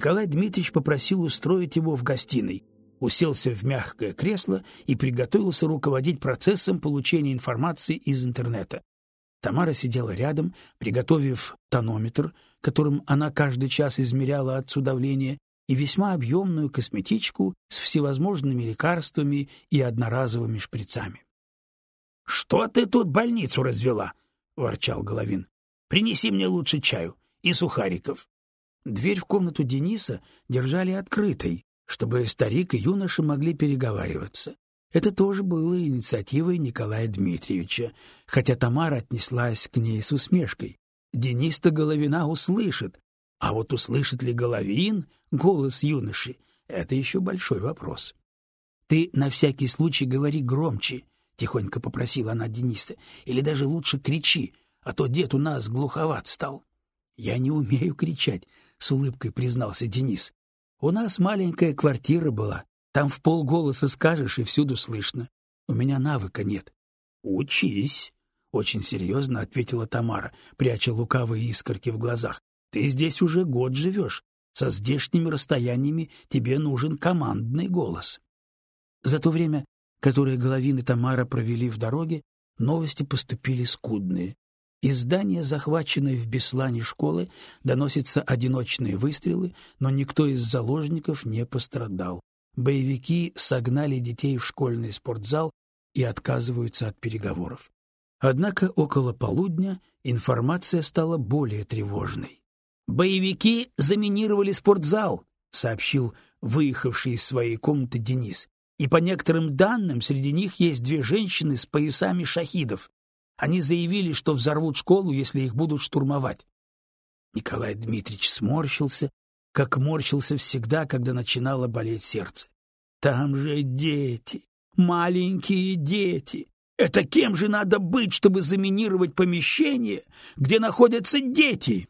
Николай Дмитриевич попросил устроить его в гостиной, уселся в мягкое кресло и приготовился руководить процессом получения информации из интернета. Тамара сидела рядом, приготовив тонометр, которым она каждый час измеряла отцу давление, и весьма объемную косметичку с всевозможными лекарствами и одноразовыми шприцами. — Что ты тут больницу развела? — ворчал Головин. — Принеси мне лучше чаю и сухариков. Дверь в комнату Дениса держали открытой, чтобы старик и юноша могли переговариваться. Это тоже было инициативой Николая Дмитриевича, хотя Тамара отнеслась к ней с усмешкой. Денис-то Головина услышит, а вот услышит ли Головин голос юноши — это еще большой вопрос. — Ты на всякий случай говори громче, — тихонько попросила она Дениса, — или даже лучше кричи, а то дед у нас глуховат стал. — Я не умею кричать, — с улыбкой признался Денис. — У нас маленькая квартира была, там в полголоса скажешь, и всюду слышно. У меня навыка нет. — Учись, — очень серьезно ответила Тамара, пряча лукавые искорки в глазах. — Ты здесь уже год живешь. Со здешними расстояниями тебе нужен командный голос. За то время, которое Головин и Тамара провели в дороге, новости поступили скудные. Из здания, захваченной в Беслане школы, доносятся одиночные выстрелы, но никто из заложников не пострадал боевики согнали детей в школьный спортзал и отказываются от переговоров. Однако около полудня информация стала более тревожной. «Боевики заминировали спортзал», — сообщил выехавший из своей комнаты Денис. «И по некоторым данным среди них есть две женщины с поясами шахидов. Они заявили, что взорвут школу, если их будут штурмовать». Николай Дмитриевич сморщился как морщился всегда, когда начинало болеть сердце. Там же дети, маленькие дети. Это кем же надо быть, чтобы заминировать помещение, где находятся дети?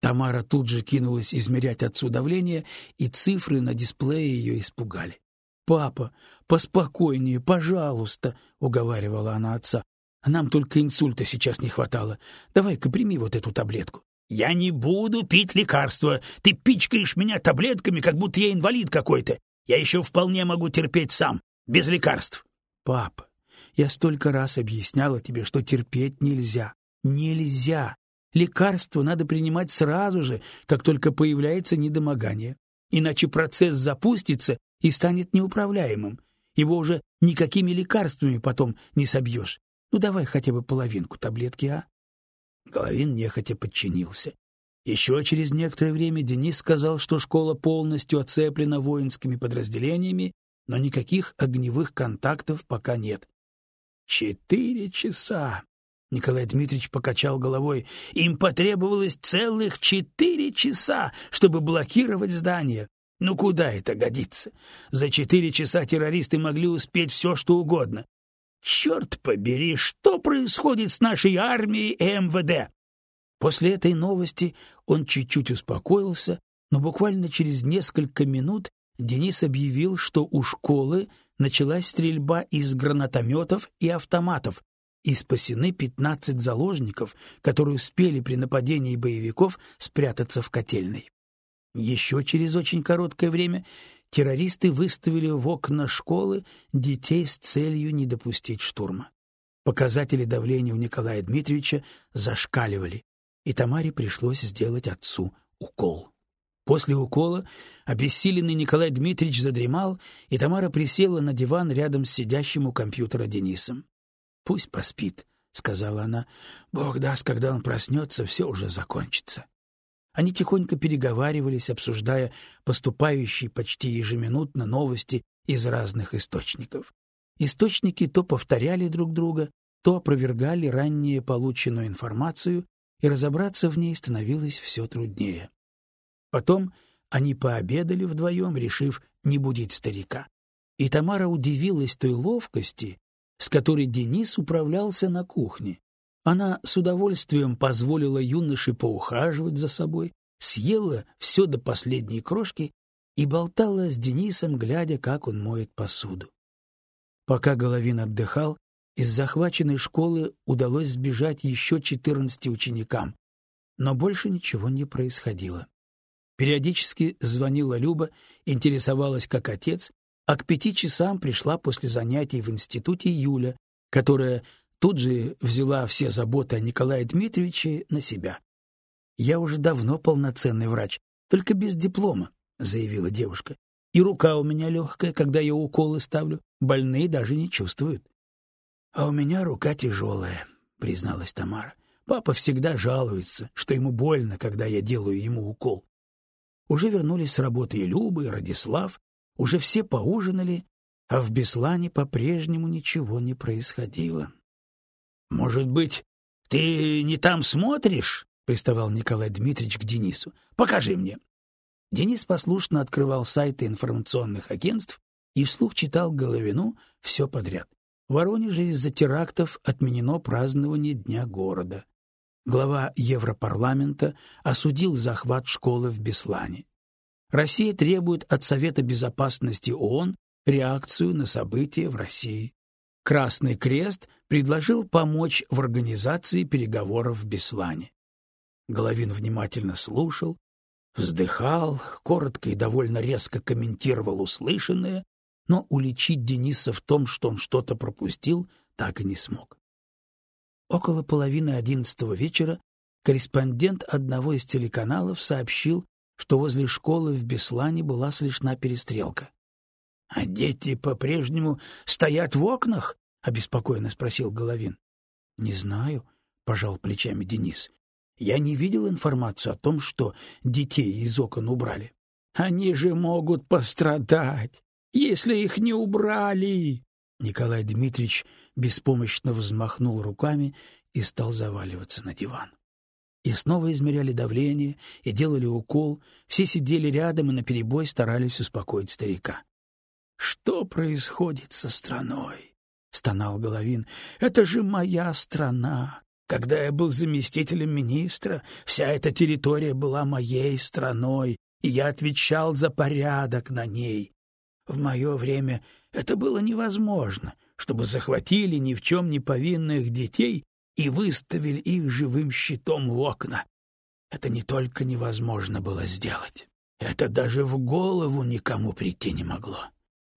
Тамара тут же кинулась измерять отцу давление, и цифры на дисплее ее испугали. «Папа, поспокойнее, пожалуйста», — уговаривала она отца. «Нам только инсульта сейчас не хватало. Давай-ка прими вот эту таблетку». Я не буду пить лекарства. Ты пичкаешь меня таблетками, как будто я инвалид какой-то. Я еще вполне могу терпеть сам, без лекарств. Папа, я столько раз объясняла тебе, что терпеть нельзя. Нельзя. Лекарство надо принимать сразу же, как только появляется недомогание. Иначе процесс запустится и станет неуправляемым. Его уже никакими лекарствами потом не собьешь. Ну давай хотя бы половинку таблетки, а? Головин нехотя подчинился. Еще через некоторое время Денис сказал, что школа полностью оцеплена воинскими подразделениями, но никаких огневых контактов пока нет. Четыре часа. Николай Дмитриевич покачал головой. Им потребовалось целых четыре часа, чтобы блокировать здание. Ну куда это годится? За четыре часа террористы могли успеть все, что угодно. Черт побери, что происходит с нашей армией и МВД? После этой новости он чуть-чуть успокоился, но буквально через несколько минут Денис объявил, что у школы началась стрельба из гранатометов и автоматов, и спасены 15 заложников, которые успели при нападении боевиков спрятаться в котельной. Еще через очень короткое время террористы выставили в окна школы детей с целью не допустить штурма. Показатели давления у Николая Дмитриевича зашкаливали, и Тамаре пришлось сделать отцу укол. После укола обессиленный Николай Дмитриевич задремал, и Тамара присела на диван рядом с сидящим у компьютера Денисом. «Пусть поспит», — сказала она. «Бог даст, когда он проснется, все уже закончится». Они тихонько переговаривались, обсуждая поступающие почти ежеминутно новости из разных источников. Источники то повторяли друг друга, то опровергали ранее полученную информацию, и разобраться в ней становилось все труднее. Потом они пообедали вдвоем, решив не будить старика. И Тамара удивилась той ловкости, с которой Денис управлялся на кухне. Она с удовольствием позволила юноше поухаживать за собой, съела все до последней крошки и болтала с Денисом, глядя, как он моет посуду. Пока Головин отдыхал, из захваченной школы удалось сбежать еще четырнадцати ученикам, но больше ничего не происходило. Периодически звонила Люба, интересовалась как отец, а к пяти часам пришла после занятий в институте Юля, которая тут же взяла все заботы о Николае Дмитриевиче на себя. «Я уже давно полноценный врач, только без диплома», — заявила девушка. «И рука у меня легкая, когда я уколы ставлю, больные даже не чувствуют». «А у меня рука тяжелая», — призналась Тамара. «Папа всегда жалуется, что ему больно, когда я делаю ему укол. Уже вернулись с работы и Люба, и Радислав, уже все поужинали, а в Беслане по-прежнему ничего не происходило. — Может быть, ты не там смотришь? — приставал Николай Дмитриевич к Денису. — Покажи мне. Денис послушно открывал сайты информационных агентств и вслух читал Головину все подряд. В Воронеже из-за терактов отменено празднование Дня города глава Европарламента осудил захват школы в Беслане. Россия требует от Совета безопасности ООН реакцию на события в России. Красный Крест предложил помочь в организации переговоров в Беслане. Головин внимательно слушал, вздыхал, коротко и довольно резко комментировал услышанное, но уличить Дениса в том, что он что-то пропустил, так и не смог. Около половины одиннадцатого вечера корреспондент одного из телеканалов сообщил, что возле школы в Беслане была слышна перестрелка. — А дети по-прежнему стоят в окнах? — обеспокоенно спросил Головин. — Не знаю, — пожал плечами Денис. — Я не видел информацию о том, что детей из окон убрали. — Они же могут пострадать, если их не убрали! Николай Дмитриевич беспомощно взмахнул руками и стал заваливаться на диван. И снова измеряли давление и делали укол, все сидели рядом и наперебой старались успокоить старика. «Что происходит со страной?» — стонал Головин. «Это же моя страна! Когда я был заместителем министра, вся эта территория была моей страной, и я отвечал за порядок на ней. В мое время это было невозможно, чтобы захватили ни в чем не повинных детей и выставили их живым щитом в окна. Это не только невозможно было сделать, это даже в голову никому прийти не могло.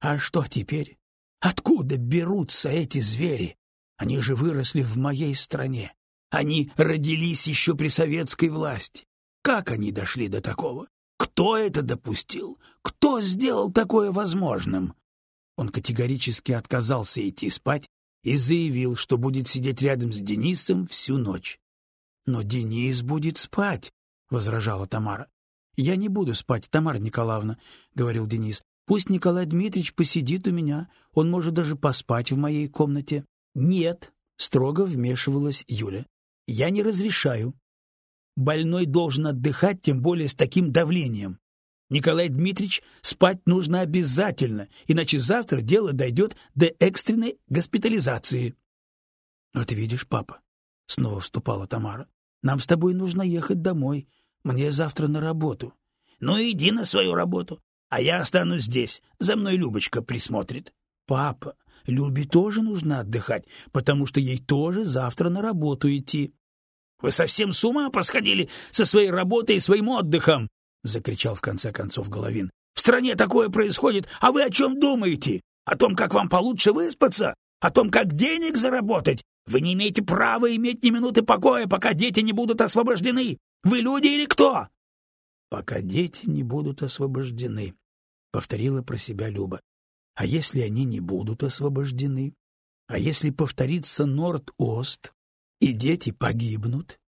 А что теперь? Откуда берутся эти звери? Они же выросли в моей стране. Они родились еще при советской власти. Как они дошли до такого? Кто это допустил? Кто сделал такое возможным? Он категорически отказался идти спать и заявил, что будет сидеть рядом с Денисом всю ночь. Но Денис будет спать, возражала Тамара. Я не буду спать, Тамара Николаевна, говорил Денис. Пусть Николай Дмитриевич посидит у меня, он может даже поспать в моей комнате. Нет, строго вмешивалась Юля. Я не разрешаю. Больной должен отдыхать, тем более с таким давлением. Николай Дмитриевич, спать нужно обязательно, иначе завтра дело дойдет до экстренной госпитализации. — Вот видишь, папа, — снова вступала Тамара, — нам с тобой нужно ехать домой. Мне завтра на работу. — Ну, иди на свою работу, а я останусь здесь. За мной Любочка присмотрит. — Папа, Любе тоже нужно отдыхать, потому что ей тоже завтра на работу идти. — Вы совсем с ума посходили со своей работой и своим отдыхом? — закричал в конце концов Головин. — В стране такое происходит, а вы о чем думаете? О том, как вам получше выспаться? О том, как денег заработать? Вы не имеете права иметь ни минуты покоя, пока дети не будут освобождены. Вы люди или кто? — Пока дети не будут освобождены, — повторила про себя Люба. — А если они не будут освобождены? А если повторится Норд-Ост, и дети погибнут?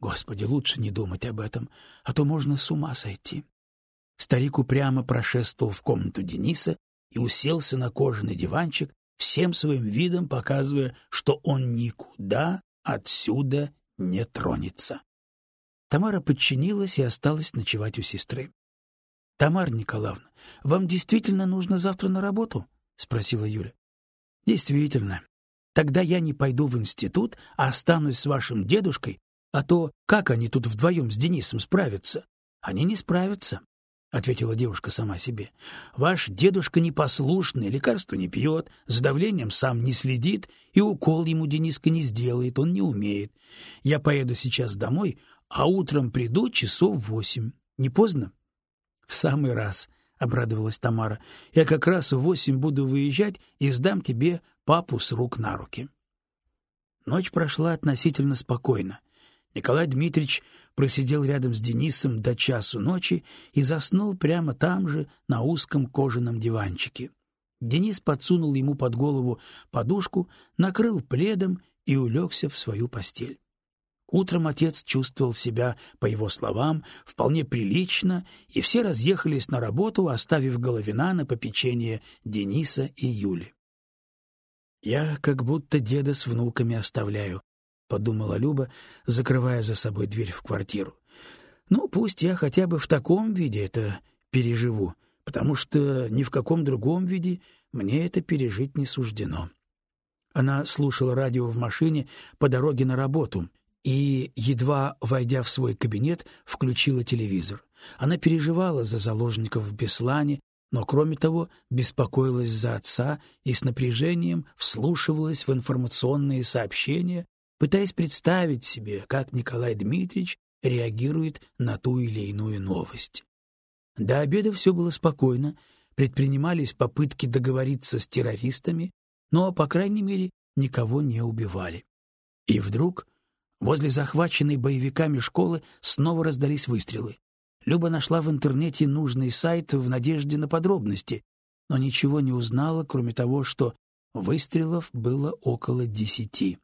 Господи, лучше не думать об этом, а то можно с ума сойти. Старик упрямо прошествовал в комнату Дениса и уселся на кожаный диванчик, всем своим видом показывая, что он никуда отсюда не тронется. Тамара подчинилась и осталась ночевать у сестры. — Тамара Николаевна, вам действительно нужно завтра на работу? — спросила Юля. — Действительно. Тогда я не пойду в институт, а останусь с вашим дедушкой а то как они тут вдвоем с Денисом справятся? Они не справятся, — ответила девушка сама себе. Ваш дедушка непослушный, лекарства не пьет, за давлением сам не следит, и укол ему Дениска не сделает, он не умеет. Я поеду сейчас домой, а утром приду часов в восемь. Не поздно? В самый раз, обрадовалась Тамара. Я как раз в восемь буду выезжать и сдам тебе папу с рук на руки. Ночь прошла относительно спокойно. Николай Дмитриевич просидел рядом с Денисом до часу ночи и заснул прямо там же, на узком кожаном диванчике. Денис подсунул ему под голову подушку, накрыл пледом и улегся в свою постель. Утром отец чувствовал себя, по его словам, вполне прилично, и все разъехались на работу, оставив Головина на попечение Дениса и Юли. «Я как будто деда с внуками оставляю», — подумала Люба, закрывая за собой дверь в квартиру. «Ну, пусть я хотя бы в таком виде это переживу, потому что ни в каком другом виде мне это пережить не суждено». Она слушала радио в машине по дороге на работу — и, едва войдя в свой кабинет, включила телевизор. Она переживала за заложников в Беслане, но, кроме того, беспокоилась за отца и с напряжением вслушивалась в информационные сообщения, пытаясь представить себе, как Николай Дмитриевич реагирует на ту или иную новость. До обеда все было спокойно, предпринимались попытки договориться с террористами, но, по крайней мере, никого не убивали. И вдруг Возле захваченной боевиками школы снова раздались выстрелы. Люба нашла в интернете нужный сайт в надежде на подробности, но ничего не узнала, кроме того, что выстрелов было около десяти.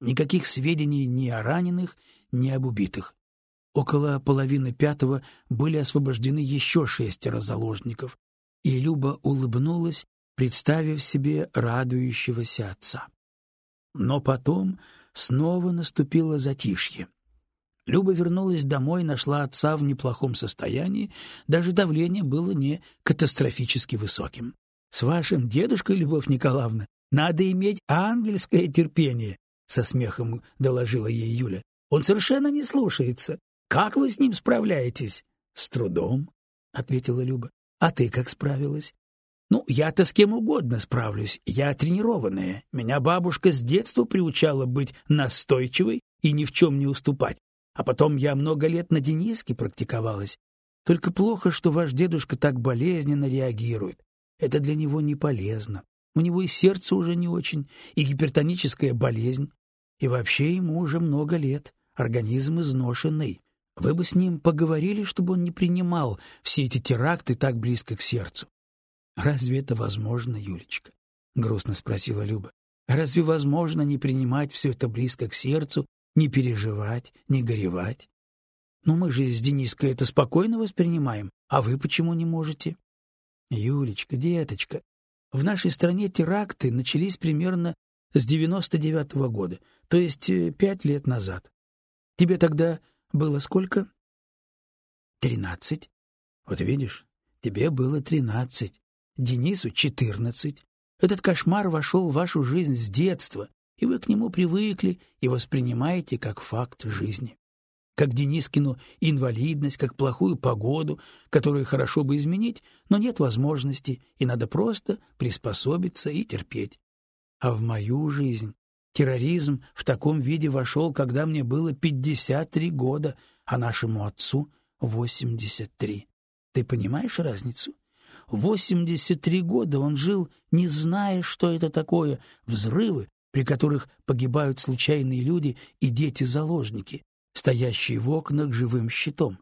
Никаких сведений ни о раненых, ни об убитых. Около половины пятого были освобождены еще шестеро заложников, и Люба улыбнулась, представив себе радующегося отца. Но потом снова наступило затишье. Люба вернулась домой, нашла отца в неплохом состоянии, даже давление было не катастрофически высоким. — С вашим дедушкой, Любовь Николаевна, надо иметь ангельское терпение, — со смехом доложила ей Юля. — Он совершенно не слушается. Как вы с ним справляетесь? — С трудом, — ответила Люба. — А ты как справилась? Ну, я-то с кем угодно справлюсь, я тренированная. Меня бабушка с детства приучала быть настойчивой и ни в чем не уступать. А потом я много лет на Дениске практиковалась. Только плохо, что ваш дедушка так болезненно реагирует. Это для него не полезно. У него и сердце уже не очень, и гипертоническая болезнь. И вообще ему уже много лет, организм изношенный. Вы бы с ним поговорили, чтобы он не принимал все эти теракты так близко к сердцу. Разве это возможно, Юлечка? грустно спросила Люба. Разве возможно не принимать все это близко к сердцу, не переживать, не горевать? Ну мы же с Дениской это спокойно воспринимаем, а вы почему не можете? Юлечка, деточка, в нашей стране теракты начались примерно с девяносто девятого года, то есть э, пять лет назад. Тебе тогда было сколько? Тринадцать. Вот видишь, тебе было тринадцать. Денису четырнадцать. Этот кошмар вошел в вашу жизнь с детства, и вы к нему привыкли и воспринимаете как факт жизни. Как Денискину инвалидность, как плохую погоду, которую хорошо бы изменить, но нет возможности, и надо просто приспособиться и терпеть. А в мою жизнь терроризм в таком виде вошел, когда мне было пятьдесят три года, а нашему отцу — восемьдесят три. Ты понимаешь разницу? 83 года он жил, не зная, что это такое взрывы, при которых погибают случайные люди и дети-заложники, стоящие в окнах живым щитом.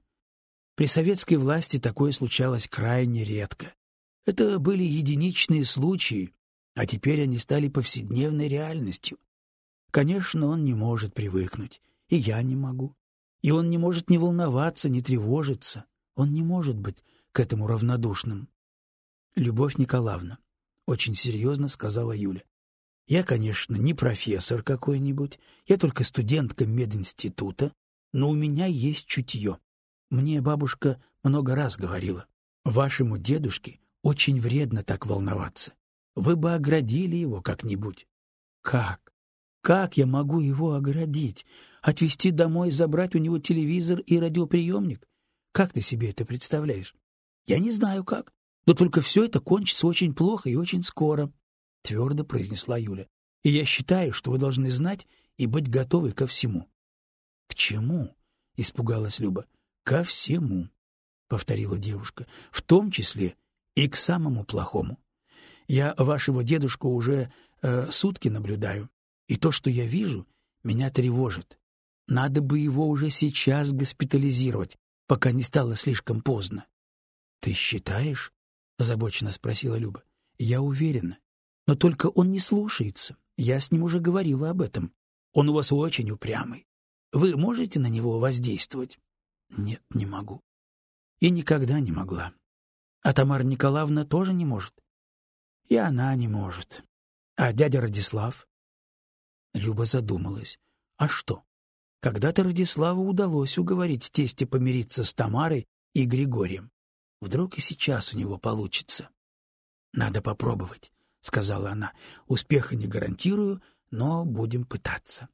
При советской власти такое случалось крайне редко. Это были единичные случаи, а теперь они стали повседневной реальностью. Конечно, он не может привыкнуть, и я не могу. И он не может не волноваться, не тревожиться. Он не может быть к этому равнодушным. Любовь Николаевна, очень серьезно сказала Юля. Я, конечно, не профессор какой-нибудь, я только студентка мединститута, но у меня есть чутье. Мне бабушка много раз говорила, вашему дедушке очень вредно так волноваться. Вы бы оградили его как-нибудь. Как? Как я могу его оградить? Отвезти домой, забрать у него телевизор и радиоприемник? Как ты себе это представляешь? Я не знаю как. Но только все это кончится очень плохо и очень скоро, — твердо произнесла Юля. — И я считаю, что вы должны знать и быть готовы ко всему. — К чему? — испугалась Люба. — Ко всему. повторила девушка, — в том числе и к самому плохому. Я вашего дедушку уже э, сутки наблюдаю, и то, что я вижу, меня тревожит. Надо бы его уже сейчас госпитализировать, пока не стало слишком поздно. — Ты считаешь? — озабоченно спросила Люба. — Я уверена. Но только он не слушается. Я с ним уже говорила об этом. Он у вас очень упрямый. Вы можете на него воздействовать? — Нет, не могу. И никогда не могла. А Тамара Николаевна тоже не может. И она не может. А дядя Радислав? Люба задумалась. А что? Когда-то Радиславу удалось уговорить тестя помириться с Тамарой и Григорием. Вдруг и сейчас у него получится. Надо попробовать, сказала она. Успеха не гарантирую, но будем пытаться.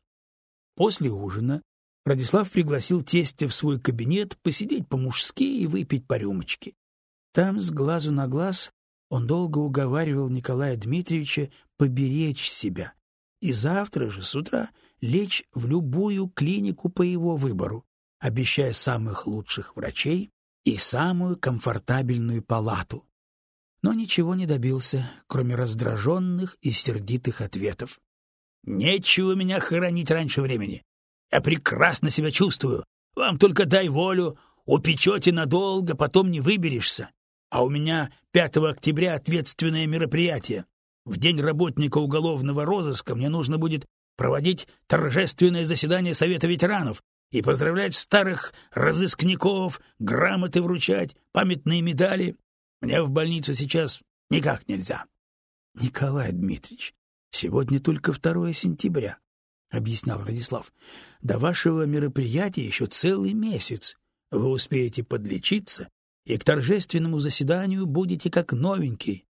После ужина Радислав пригласил тестя в свой кабинет посидеть по-мужски и выпить по рюмочке. Там с глазу на глаз он долго уговаривал Николая Дмитриевича поберечь себя и завтра же с утра лечь в любую клинику по его выбору, обещая самых лучших врачей и самую комфортабельную палату. Но ничего не добился, кроме раздраженных и сердитых ответов. «Нечего меня хоронить раньше времени. Я прекрасно себя чувствую. Вам только дай волю, упечете надолго, потом не выберешься. А у меня 5 октября ответственное мероприятие. В день работника уголовного розыска мне нужно будет проводить торжественное заседание Совета ветеранов и поздравлять старых разыскников, грамоты вручать, памятные медали. Мне в больницу сейчас никак нельзя. — Николай Дмитриевич, сегодня только 2 сентября, — объяснял Радислав. — До вашего мероприятия еще целый месяц. Вы успеете подлечиться и к торжественному заседанию будете как новенький.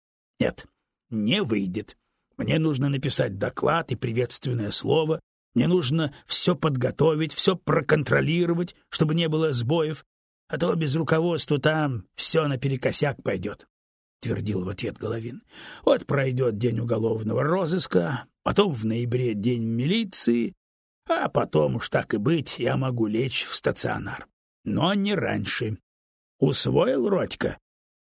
Нет, не выйдет. Мне нужно написать доклад и приветственное слово, мне нужно все подготовить, все проконтролировать, чтобы не было сбоев, а то без руководства там все наперекосяк пойдет, — твердил в ответ Головин. — Вот пройдет день уголовного розыска, потом в ноябре день милиции, а потом уж так и быть я могу лечь в стационар. Но не раньше. Усвоил, Родька?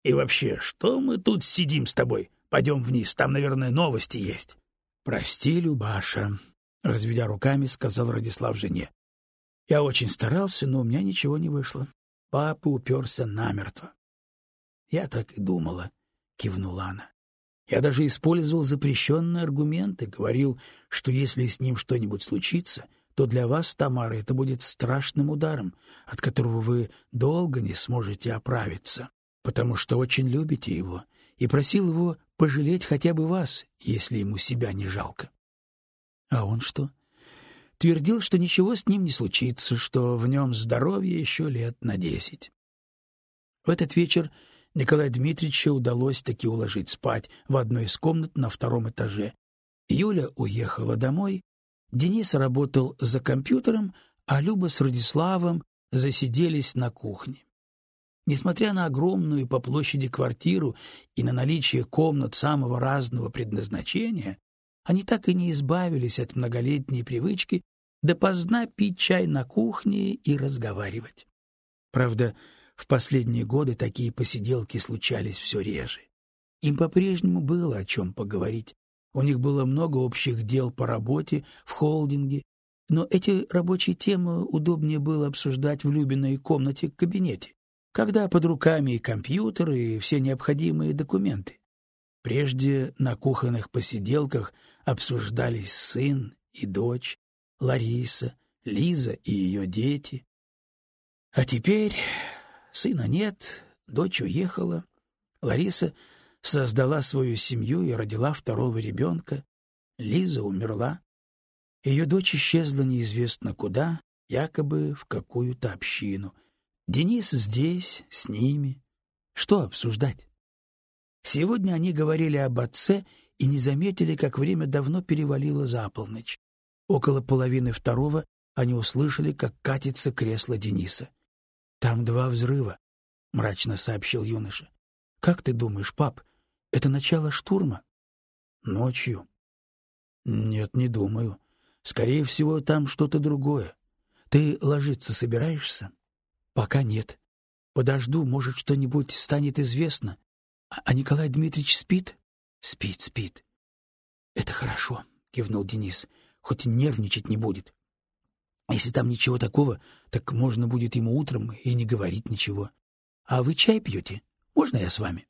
И вообще, что мы тут сидим с тобой? Пойдем вниз, там, наверное, новости есть. — Прости, Любаша, — разведя руками, сказал Радислав жене. — Я очень старался, но у меня ничего не вышло. Папа уперся намертво. — Я так и думала, — кивнула она. Я даже использовал запрещенные аргументы, говорил, что если с ним что-нибудь случится, то для вас, Тамара, это будет страшным ударом, от которого вы долго не сможете оправиться, потому что очень любите его, и просил его пожалеть хотя бы вас, если ему себя не жалко. А он что? Твердил, что ничего с ним не случится, что в нем здоровье еще лет на десять. В этот вечер Николаю Дмитриевичу удалось таки уложить спать в одной из комнат на втором этаже. Юля уехала домой, Денис работал за компьютером, а Люба с Радиславом засиделись на кухне. Несмотря на огромную по площади квартиру и на наличие комнат самого разного предназначения, они так и не избавились от многолетней привычки допоздна пить чай на кухне и разговаривать. Правда, в последние годы такие посиделки случались все реже. Им по-прежнему было о чем поговорить, у них было много общих дел по работе, в холдинге, но эти рабочие темы удобнее было обсуждать в Любиной комнате-кабинете, когда под руками и компьютер, и все необходимые документы. Прежде на кухонных посиделках обсуждались сын и дочь, Лариса, Лиза и ее дети. А теперь сына нет, дочь уехала, Лариса создала свою семью и родила второго ребенка. Лиза умерла. Ее дочь исчезла неизвестно куда, якобы в какую-то общину. Денис здесь, с ними. Что обсуждать? Сегодня они говорили об отце и не заметили, как время давно перевалило за полночь. Около половины второго они услышали, как катится кресло Дениса. — Там два взрыва, — мрачно сообщил юноша. — Как ты думаешь, пап, это начало штурма? Ночью? Нет, не думаю. Скорее всего, там что-то другое. Ты ложиться собираешься? Пока нет. Подожду, может, что-нибудь станет известно. А, Николай Дмитриевич спит? Спит, спит. Это хорошо, кивнул Денис. Хоть нервничать не будет. Если там ничего такого, так можно будет ему утром и не говорить ничего. А вы чай пьете? Можно я с вами?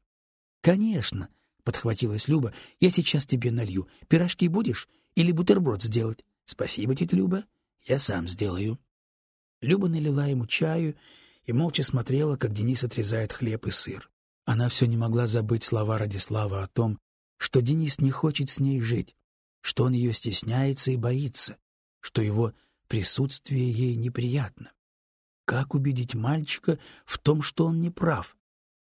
Конечно, подхватилась Люба. Я сейчас тебе налью. Пирожки будешь или бутерброд сделать? Спасибо, тетя Люба. Я сам сделаю. Люба налила ему чаю и молча смотрела, как Денис отрезает хлеб и сыр. Она все не могла забыть слова Радислава о том, что Денис не хочет с ней жить, что он ее стесняется и боится, что его присутствие ей неприятно. Как убедить мальчика в том, что он не прав?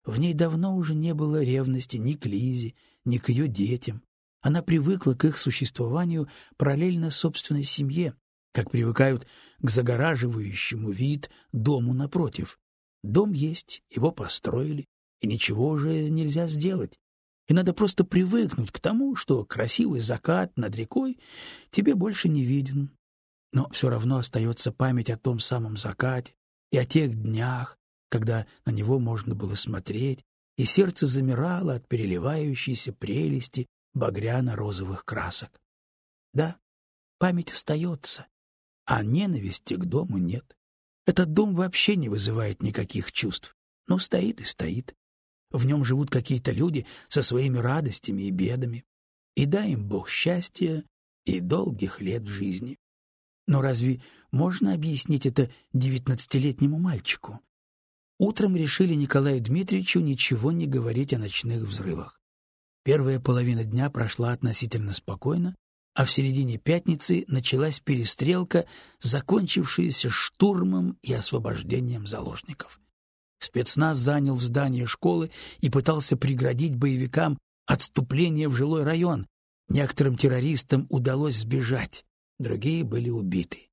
В ней давно уже не было ревности ни к Лизе, ни к ее детям. Она привыкла к их существованию параллельно собственной семье, как привыкают к загораживающему вид дому напротив. Дом есть, его построили, и ничего уже нельзя сделать. И надо просто привыкнуть к тому, что красивый закат над рекой тебе больше не виден. Но все равно остается память о том самом закате и о тех днях, когда на него можно было смотреть, и сердце замирало от переливающейся прелести багряно-розовых красок. Да, память остается, а ненависти к дому нет. Этот дом вообще не вызывает никаких чувств, но стоит и стоит. В нем живут какие-то люди со своими радостями и бедами. И дай им Бог счастья и долгих лет жизни. Но разве можно объяснить это девятнадцатилетнему мальчику? Утром решили Николаю Дмитриевичу ничего не говорить о ночных взрывах. Первая половина дня прошла относительно спокойно, а в середине пятницы началась перестрелка, закончившаяся штурмом и освобождением заложников. Спецназ занял здание школы и пытался преградить боевикам отступление в жилой район. Некоторым террористам удалось сбежать, другие были убиты.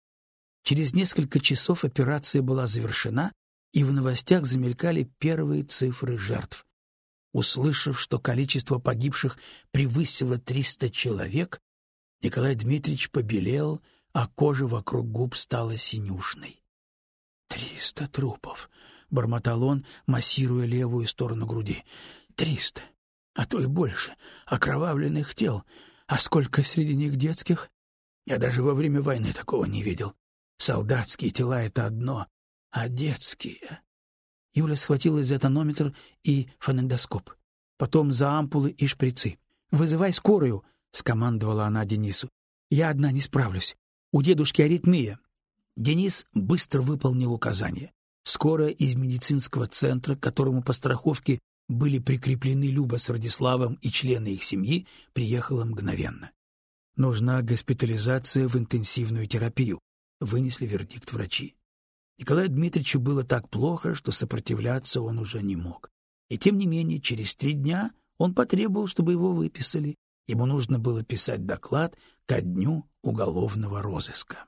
Через несколько часов операция была завершена, и в новостях замелькали первые цифры жертв. Услышав, что количество погибших превысило 300 человек, Николай Дмитриевич побелел, а кожа вокруг губ стала синюшной. «Триста трупов!» Бормотал он, массируя левую сторону груди. Триста, а то и больше, окровавленных тел. А сколько среди них детских? Я даже во время войны такого не видел. Солдатские тела — это одно, а детские... Юля схватилась за тонометр и фонендоскоп. Потом за ампулы и шприцы. «Вызывай скорую!» — скомандовала она Денису. «Я одна не справлюсь. У дедушки аритмия». Денис быстро выполнил указание. Скоро из медицинского центра, к которому по страховке были прикреплены Люба с Радиславом и члены их семьи, приехала мгновенно. Нужна госпитализация в интенсивную терапию, вынесли вердикт врачи. Николаю Дмитриевичу было так плохо, что сопротивляться он уже не мог. И тем не менее, через три дня он потребовал, чтобы его выписали. Ему нужно было писать доклад ко дню уголовного розыска.